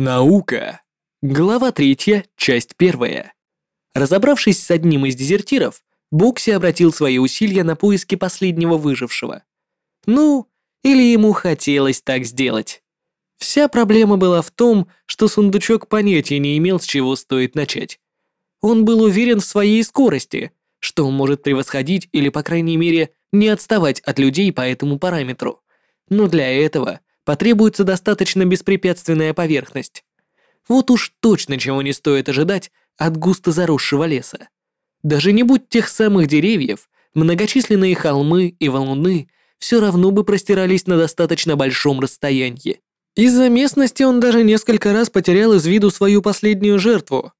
Наука. Глава третья, часть первая. Разобравшись с одним из дезертиров, Бокси обратил свои усилия на поиски последнего выжившего. Ну, или ему хотелось так сделать. Вся проблема была в том, что сундучок понятия не имел, с чего стоит начать. Он был уверен в своей скорости, что может превосходить или, по крайней мере, не отставать от людей по этому параметру. Но для этого потребуется достаточно беспрепятственная поверхность. Вот уж точно чего не стоит ожидать от густо заросшего леса. Даже не будь тех самых деревьев, многочисленные холмы и валуны все равно бы простирались на достаточно большом расстоянии. Из-за местности он даже несколько раз потерял из виду свою последнюю жертву.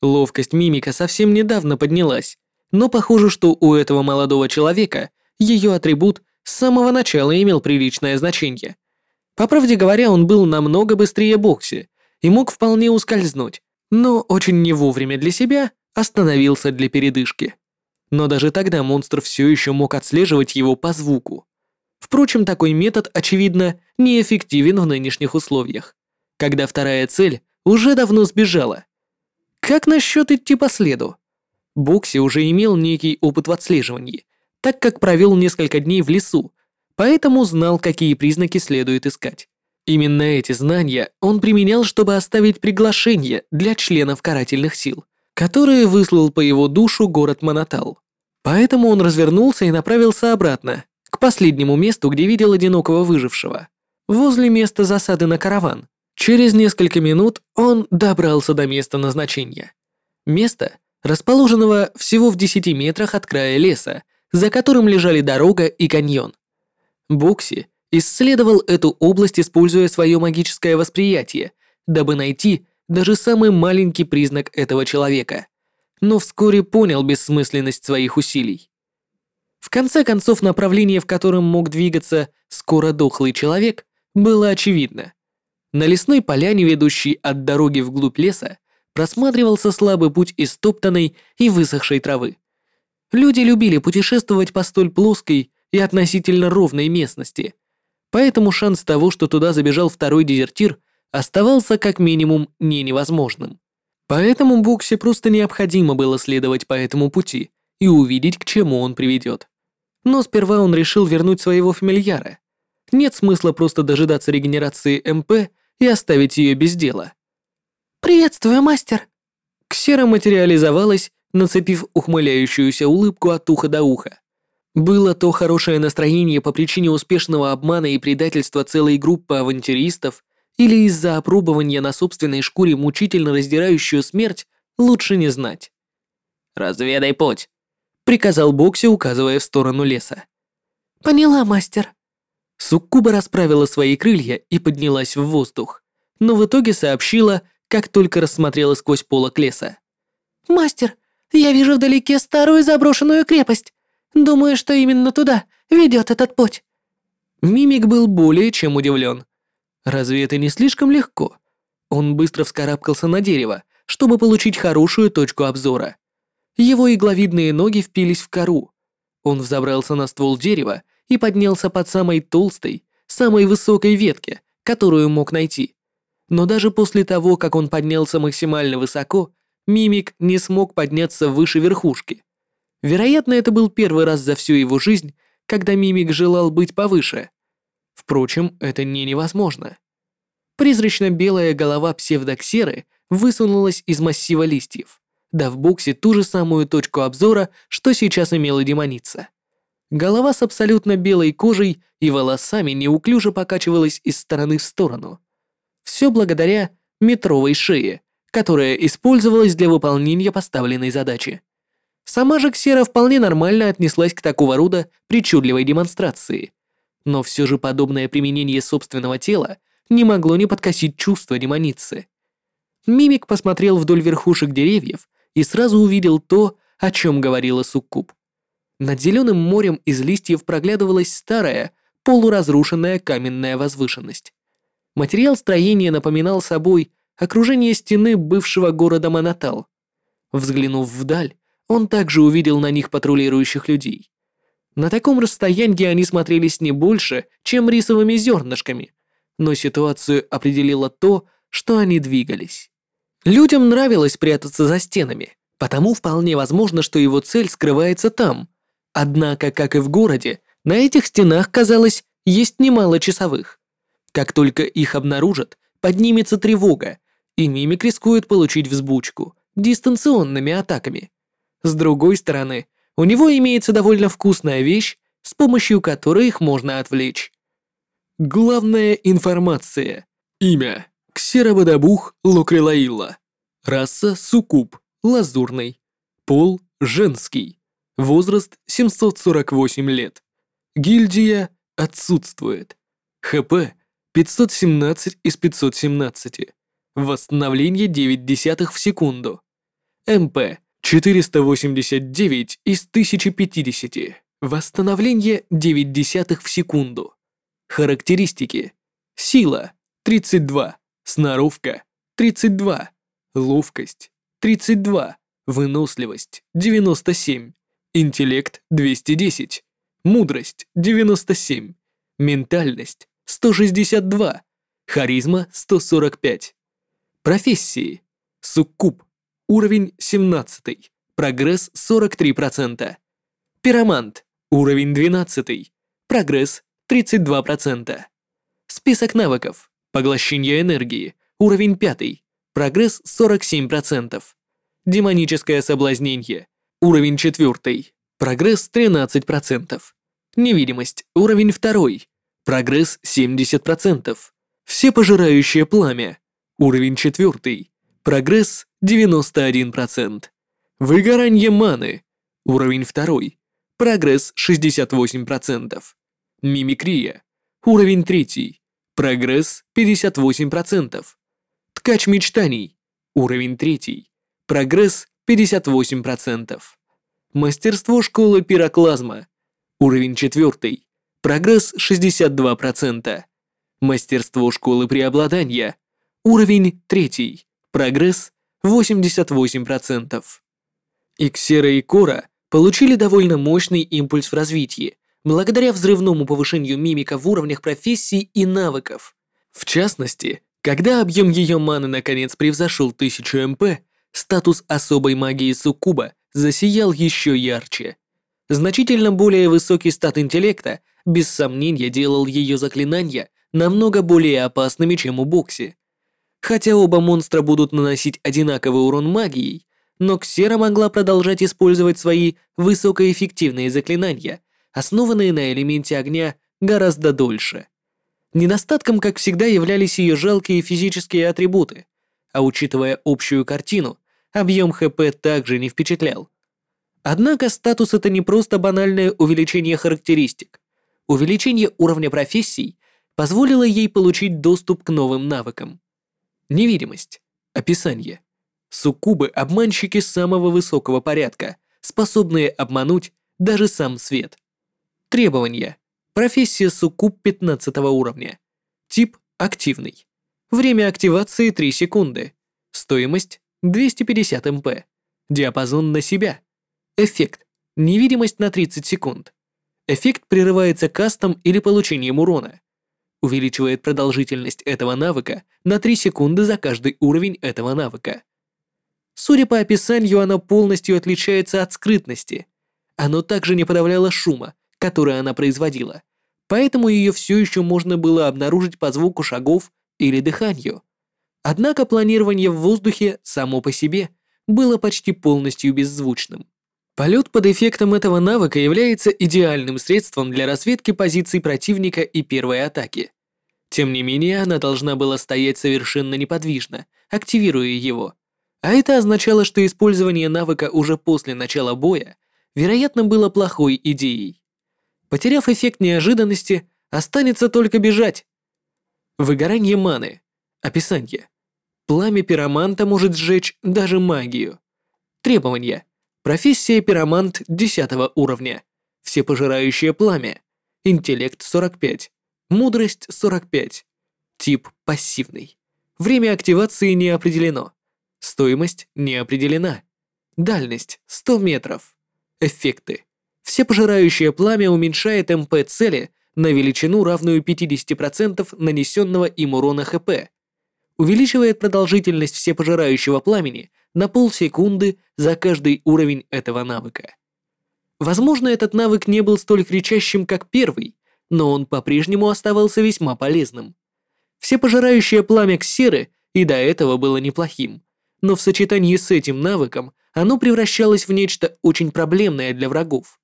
Ловкость мимика совсем недавно поднялась, но похоже, что у этого молодого человека ее атрибут с самого начала имел приличное значение. По правде говоря, он был намного быстрее Бокси и мог вполне ускользнуть, но очень не вовремя для себя остановился для передышки. Но даже тогда монстр все еще мог отслеживать его по звуку. Впрочем, такой метод, очевидно, неэффективен в нынешних условиях, когда вторая цель уже давно сбежала. Как насчет идти по следу? Бокси уже имел некий опыт в отслеживании, так как провел несколько дней в лесу поэтому знал, какие признаки следует искать. Именно эти знания он применял, чтобы оставить приглашение для членов карательных сил, которые выслал по его душу город Монотал. Поэтому он развернулся и направился обратно, к последнему месту, где видел одинокого выжившего. Возле места засады на караван. Через несколько минут он добрался до места назначения. Место, расположенного всего в 10 метрах от края леса, за которым лежали дорога и каньон. Бокси исследовал эту область, используя свое магическое восприятие, дабы найти даже самый маленький признак этого человека, но вскоре понял бессмысленность своих усилий. В конце концов, направление, в котором мог двигаться скоро дохлый человек, было очевидно. На лесной поляне, ведущей от дороги вглубь леса, просматривался слабый путь из топтанной и высохшей травы. Люди любили путешествовать по столь плоской и относительно ровной местности, поэтому шанс того, что туда забежал второй дезертир, оставался как минимум не невозможным. Поэтому Буксе просто необходимо было следовать по этому пути и увидеть, к чему он приведет. Но сперва он решил вернуть своего фамильяра. Нет смысла просто дожидаться регенерации МП и оставить ее без дела. «Приветствую, мастер!» Ксера материализовалась, нацепив ухмыляющуюся улыбку от уха до уха. Было то хорошее настроение по причине успешного обмана и предательства целой группы авантюристов или из-за опробования на собственной шкуре мучительно раздирающую смерть, лучше не знать. «Разведай путь», — приказал Бокси, указывая в сторону леса. «Поняла, мастер». Суккуба расправила свои крылья и поднялась в воздух, но в итоге сообщила, как только рассмотрела сквозь полок леса. «Мастер, я вижу вдалеке старую заброшенную крепость. Думаю, что именно туда ведет этот путь». Мимик был более чем удивлен. Разве это не слишком легко? Он быстро вскарабкался на дерево, чтобы получить хорошую точку обзора. Его игловидные ноги впились в кору. Он взобрался на ствол дерева и поднялся под самой толстой, самой высокой ветке, которую мог найти. Но даже после того, как он поднялся максимально высоко, Мимик не смог подняться выше верхушки. Вероятно, это был первый раз за всю его жизнь, когда Мимик желал быть повыше. Впрочем, это не невозможно. Призрачно-белая голова псевдоксеры высунулась из массива листьев, дав Буксе ту же самую точку обзора, что сейчас имела демоница. Голова с абсолютно белой кожей и волосами неуклюже покачивалась из стороны в сторону. Все благодаря метровой шее, которая использовалась для выполнения поставленной задачи. Сама же Ксера вполне нормально отнеслась к такого рода причудливой демонстрации. Но все же подобное применение собственного тела не могло не подкосить чувства демоницы. Мимик посмотрел вдоль верхушек деревьев и сразу увидел то, о чем говорила Суккуб. Над зеленым морем из листьев проглядывалась старая, полуразрушенная каменная возвышенность. Материал строения напоминал собой окружение стены бывшего города Монатал. Взглянув вдаль, он также увидел на них патрулирующих людей. На таком расстоянии они смотрелись не больше, чем рисовыми зернышками, но ситуацию определило то, что они двигались. Людям нравилось прятаться за стенами, потому вполне возможно, что его цель скрывается там. Однако, как и в городе, на этих стенах, казалось, есть немало часовых. Как только их обнаружат, поднимется тревога, и мимик рискует получить взбучку дистанционными атаками. С другой стороны, у него имеется довольно вкусная вещь, с помощью которой их можно отвлечь. Главная информация. Имя. Ксерабадабух Лукрилаила. Раса Сукуб, лазурный. Пол женский. Возраст 748 лет. Гильдия отсутствует. ХП 517 из 517. Восстановление 9 десятых в секунду. МП 489 из 1050. Восстановление 9 десятых в секунду. Характеристики. Сила 32. Сноровка 32. Ловкость 32. Выносливость 97. Интеллект 210. Мудрость 97. Ментальность 162. Харизма 145. Профессии. Суккуб. Уровень 17. Прогресс 43%. Пиромант. Уровень 12. Прогресс 32%. Список навыков. Поглощение энергии. Уровень 5. Прогресс 47%. Демоническое соблазнение. Уровень 4. Прогресс 13%. Невидимость. Уровень 2. Прогресс 70%. Всепожирающее пламя. Уровень 4. Прогресс 91%. Выгорание маны. Уровень 2. Прогресс 68%. Мимикрия. Уровень 3. Прогресс 58%. Ткач мечтаний. Уровень 3. Прогресс 58%. Мастерство школы пироклазма. Уровень 4. Прогресс 62%. Мастерство школы преобладания. Уровень 3. Прогресс 88%. Иксера и Кора получили довольно мощный импульс в развитии, благодаря взрывному повышению мимика в уровнях профессий и навыков. В частности, когда объем ее маны наконец превзошел 1000 МП, статус особой магии Суккуба засиял еще ярче. Значительно более высокий стат интеллекта без сомнения делал ее заклинания намного более опасными, чем у Бокси. Хотя оба монстра будут наносить одинаковый урон магией, но Ксера могла продолжать использовать свои высокоэффективные заклинания, основанные на элементе огня, гораздо дольше. Недостатком, как всегда, являлись ее жалкие физические атрибуты, а учитывая общую картину, объем ХП также не впечатлял. Однако статус это не просто банальное увеличение характеристик. Увеличение уровня профессий позволило ей получить доступ к новым навыкам. Невидимость. Описание. Суккубы – обманщики самого высокого порядка, способные обмануть даже сам свет. Требования. Профессия суккуб 15 уровня. Тип – активный. Время активации 3 секунды. Стоимость – 250 МП. Диапазон на себя. Эффект. Невидимость на 30 секунд. Эффект прерывается кастом или получением урона. Увеличивает продолжительность этого навыка на 3 секунды за каждый уровень этого навыка. Судя по описанию, оно полностью отличается от скрытности. Оно также не подавляло шума, который она производила, поэтому ее все еще можно было обнаружить по звуку шагов или дыханию. Однако планирование в воздухе само по себе было почти полностью беззвучным. Полет под эффектом этого навыка является идеальным средством для разведки позиций противника и первой атаки. Тем не менее, она должна была стоять совершенно неподвижно, активируя его. А это означало, что использование навыка уже после начала боя, вероятно, было плохой идеей. Потеряв эффект неожиданности, останется только бежать. Выгорание маны. Описание. Пламя пироманта может сжечь даже магию. Требования. Профессия пиромант 10 уровня. Всепожирающее пламя. Интеллект 45. Мудрость 45. Тип пассивный. Время активации не определено. Стоимость не определена. Дальность 100 метров. Эффекты. Всепожирающее пламя уменьшает МП цели на величину, равную 50% нанесенного им урона ХП. увеличивает продолжительность всепожирающего пламени на полсекунды за каждый уровень этого навыка. Возможно, этот навык не был столь кричащим, как первый, но он по-прежнему оставался весьма полезным. Всепожирающее пламя ксеры и до этого было неплохим, но в сочетании с этим навыком оно превращалось в нечто очень проблемное для врагов.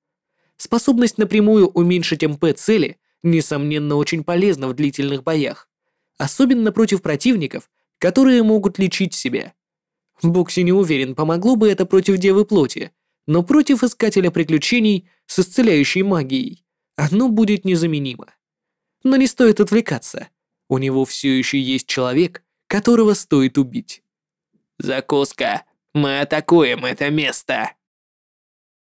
Способность напрямую уменьшить МП цели, несомненно, очень полезна в длительных боях, особенно против противников, которые могут лечить себя. Бокси не уверен, помогло бы это против Девы Плоти, но против Искателя Приключений с исцеляющей магией оно будет незаменимо. Но не стоит отвлекаться. У него все еще есть человек, которого стоит убить. «Закуска, мы атакуем это место!»